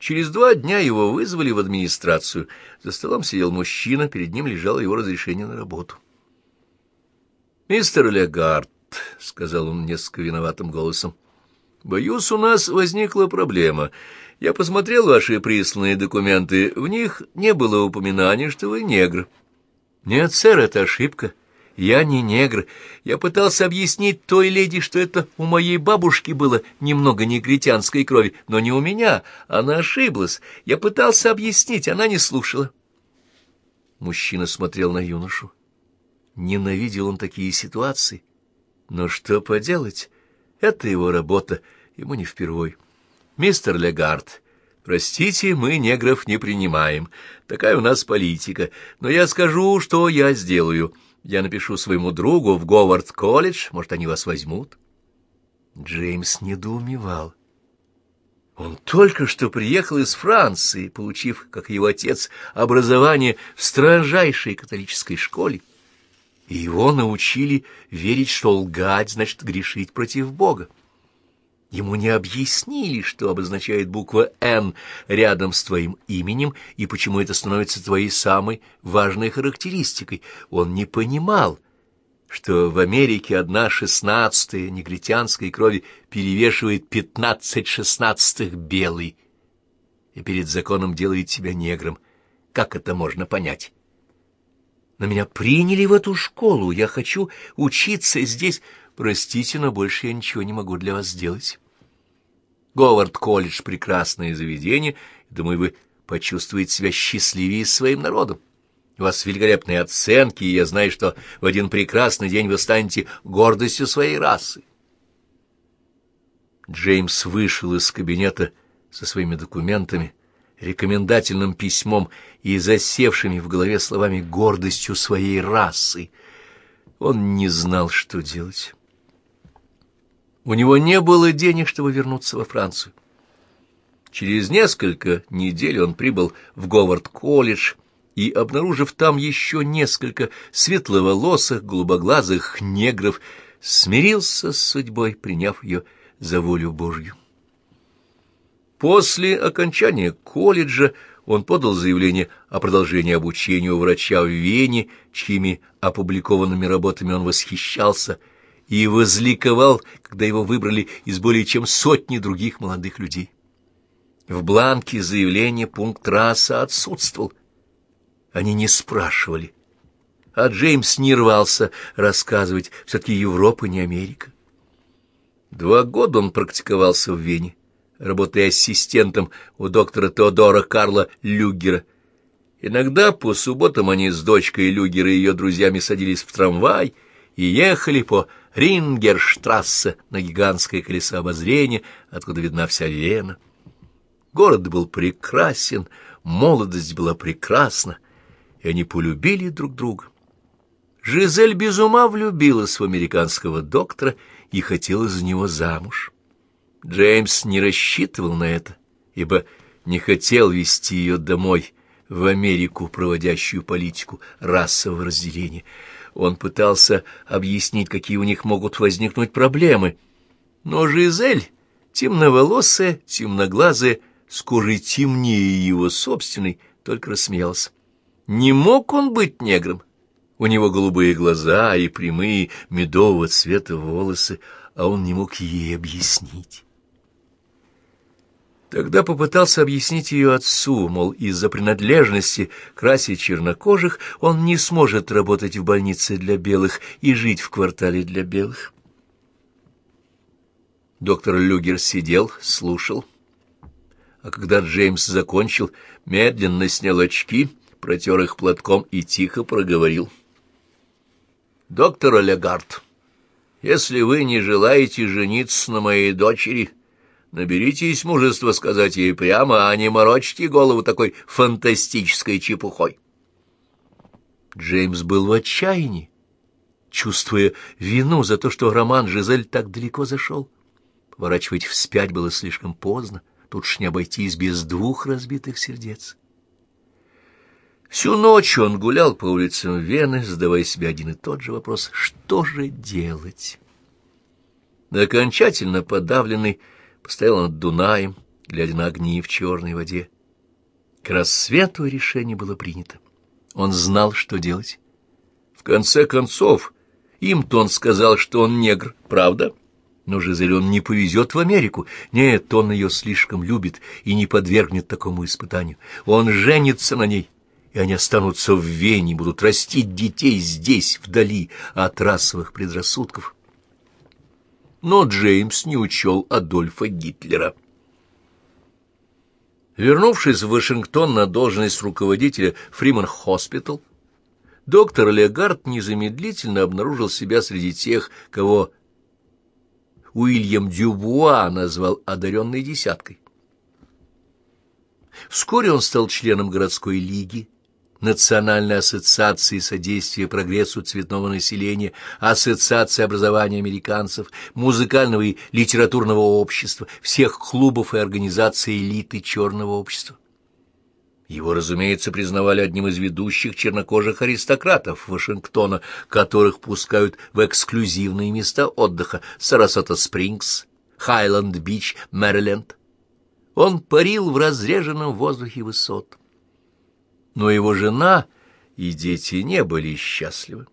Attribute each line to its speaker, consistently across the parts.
Speaker 1: Через два дня его вызвали в администрацию. За столом сидел мужчина, перед ним лежало его разрешение на работу. «Мистер Легард», — сказал он несколько виноватым голосом, — «боюсь, у нас возникла проблема. Я посмотрел ваши присланные документы, в них не было упоминания, что вы негр». «Нет, сэр, это ошибка. Я не негр. Я пытался объяснить той леди, что это у моей бабушки было немного негритянской крови, но не у меня. Она ошиблась. Я пытался объяснить, она не слушала. Мужчина смотрел на юношу. Ненавидел он такие ситуации. Но что поделать? Это его работа, ему не впервой. Мистер Легард, простите, мы негров не принимаем. Такая у нас политика. Но я скажу, что я сделаю. Я напишу своему другу в Говард-колледж, может, они вас возьмут. Джеймс недоумевал. Он только что приехал из Франции, получив, как его отец, образование в строжайшей католической школе, и его научили верить, что лгать значит грешить против Бога. Ему не объяснили, что обозначает буква «Н» рядом с твоим именем и почему это становится твоей самой важной характеристикой. Он не понимал, что в Америке одна шестнадцатая негритянской крови перевешивает пятнадцать шестнадцатых белой и перед законом делает тебя негром. Как это можно понять? Но меня приняли в эту школу, я хочу учиться здесь. Простите, но больше я ничего не могу для вас сделать. Говард-колледж — прекрасное заведение, думаю, вы почувствуете себя счастливее своим народом. У вас великолепные оценки, и я знаю, что в один прекрасный день вы станете гордостью своей расы. Джеймс вышел из кабинета со своими документами, рекомендательным письмом и засевшими в голове словами «гордостью своей расы». Он не знал, что делать. У него не было денег, чтобы вернуться во Францию. Через несколько недель он прибыл в Говард-колледж и, обнаружив там еще несколько светловолосых, голубоглазых негров, смирился с судьбой, приняв ее за волю Божью. После окончания колледжа он подал заявление о продолжении обучения у врача в Вене, чьими опубликованными работами он восхищался – и возликовал, когда его выбрали из более чем сотни других молодых людей. В бланке заявления пункт раса отсутствовал. Они не спрашивали. А Джеймс не рвался рассказывать, все-таки Европа не Америка. Два года он практиковался в Вене, работая ассистентом у доктора Теодора Карла Люгера. Иногда по субботам они с дочкой Люгера и ее друзьями садились в трамвай и ехали по Рингерштрассе на гигантское колесо обозрения, откуда видна вся Вена. Город был прекрасен, молодость была прекрасна, и они полюбили друг друга. Жизель без ума влюбилась в американского доктора и хотела за него замуж. Джеймс не рассчитывал на это, ибо не хотел вести ее домой, в Америку, проводящую политику расового разделения — он пытался объяснить, какие у них могут возникнуть проблемы. Но Жизель, темноволосая, темноглазая, с кожей темнее его собственной, только рассмеялся. Не мог он быть негром. У него голубые глаза и прямые медового цвета волосы, а он не мог ей объяснить. Тогда попытался объяснить ее отцу, мол, из-за принадлежности к расе чернокожих он не сможет работать в больнице для белых и жить в квартале для белых. Доктор Люгер сидел, слушал. А когда Джеймс закончил, медленно снял очки, протер их платком и тихо проговорил. «Доктор Олегард, если вы не желаете жениться на моей дочери...» Наберитесь мужества сказать ей прямо, а не морочьте голову такой фантастической чепухой. Джеймс был в отчаянии, чувствуя вину за то, что роман Жизель так далеко зашел. Поворачивать вспять было слишком поздно, тут ж не обойтись без двух разбитых сердец. Всю ночь он гулял по улицам Вены, задавая себе один и тот же вопрос — что же делать? Окончательно подавленный, постоял над Дунаем, глядя на огни в черной воде. К рассвету решение было принято. Он знал, что делать. В конце концов, им-то он сказал, что он негр, правда? Но Жизель он не повезет в Америку. Нет, он ее слишком любит и не подвергнет такому испытанию. Он женится на ней, и они останутся в Вене, будут растить детей здесь, вдали от расовых предрассудков. Но Джеймс не учел Адольфа Гитлера. Вернувшись в Вашингтон на должность руководителя Freedmen Hospital, доктор Легард незамедлительно обнаружил себя среди тех, кого Уильям Дюбуа назвал одаренной десяткой. Вскоре он стал членом городской лиги, Национальной ассоциации содействия прогрессу цветного населения, Ассоциации образования американцев, музыкального и литературного общества, всех клубов и организаций элиты черного общества. Его, разумеется, признавали одним из ведущих чернокожих аристократов Вашингтона, которых пускают в эксклюзивные места отдыха Сарасота-Спрингс, Хайленд-Бич, Мэриленд. Он парил в разреженном воздухе высот но его жена и дети не были счастливы.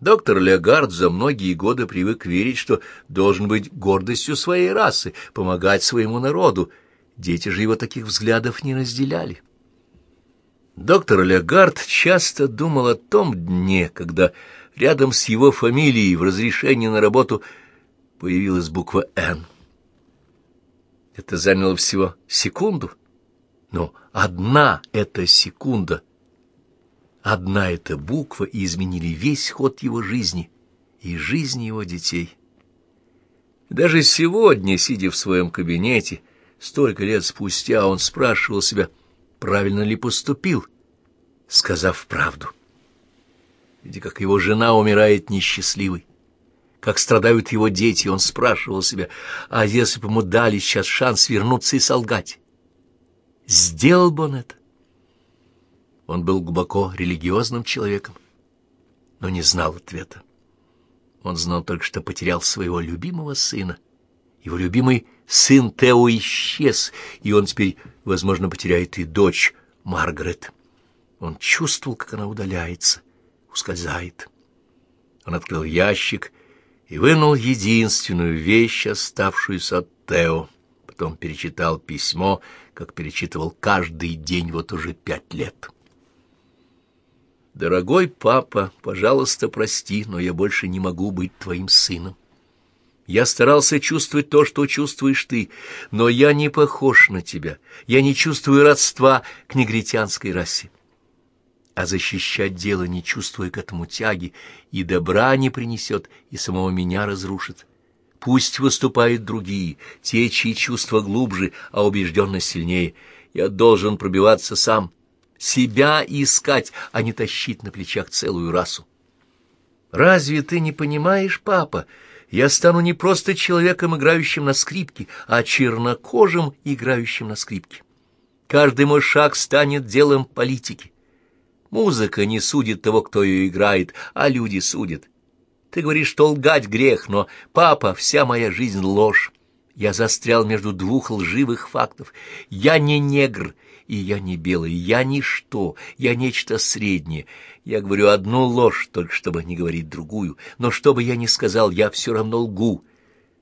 Speaker 1: Доктор Легард за многие годы привык верить, что должен быть гордостью своей расы, помогать своему народу. Дети же его таких взглядов не разделяли. Доктор Легард часто думал о том дне, когда рядом с его фамилией в разрешении на работу появилась буква «Н». Это заняло всего секунду — но одна эта секунда, одна эта буква изменили весь ход его жизни и жизни его детей. Даже сегодня, сидя в своем кабинете, столько лет спустя, он спрашивал себя, правильно ли поступил, сказав правду. Видя, как его жена умирает несчастливой, как страдают его дети, он спрашивал себя, а если бы ему дали сейчас шанс вернуться и солгать? Сделал бы он это? Он был глубоко религиозным человеком, но не знал ответа. Он знал только, что потерял своего любимого сына. Его любимый сын Тео исчез, и он теперь, возможно, потеряет и дочь Маргарет. Он чувствовал, как она удаляется, ускользает. Он открыл ящик и вынул единственную вещь, оставшуюся от Тео. Потом перечитал письмо, как перечитывал каждый день вот уже пять лет. «Дорогой папа, пожалуйста, прости, но я больше не могу быть твоим сыном. Я старался чувствовать то, что чувствуешь ты, но я не похож на тебя, я не чувствую родства к негритянской расе. А защищать дело, не чувствуя к этому тяги, и добра не принесет, и самого меня разрушит». Пусть выступают другие, те, чьи чувства глубже, а убежденность сильнее. Я должен пробиваться сам, себя искать, а не тащить на плечах целую расу. Разве ты не понимаешь, папа? Я стану не просто человеком, играющим на скрипке, а чернокожим, играющим на скрипке. Каждый мой шаг станет делом политики. Музыка не судит того, кто ее играет, а люди судят. Ты говоришь, что лгать грех, но, папа, вся моя жизнь — ложь. Я застрял между двух лживых фактов. Я не негр, и я не белый, я ничто, я нечто среднее. Я говорю одну ложь, только чтобы не говорить другую, но что бы я ни сказал, я все равно лгу.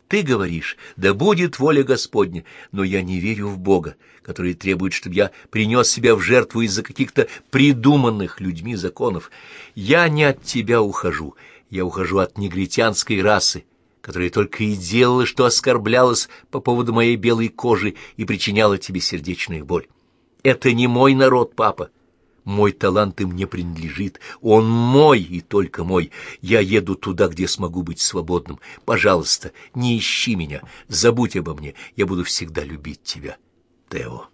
Speaker 1: Ты говоришь, да будет воля Господня, но я не верю в Бога, который требует, чтобы я принес себя в жертву из-за каких-то придуманных людьми законов. Я не от тебя ухожу, я ухожу от негритянской расы, которая только и делала, что оскорблялась по поводу моей белой кожи и причиняла тебе сердечную боль. Это не мой народ, папа. Мой талант им не принадлежит. Он мой и только мой. Я еду туда, где смогу быть свободным. Пожалуйста, не ищи меня, забудь обо мне. Я буду всегда любить тебя, Тео.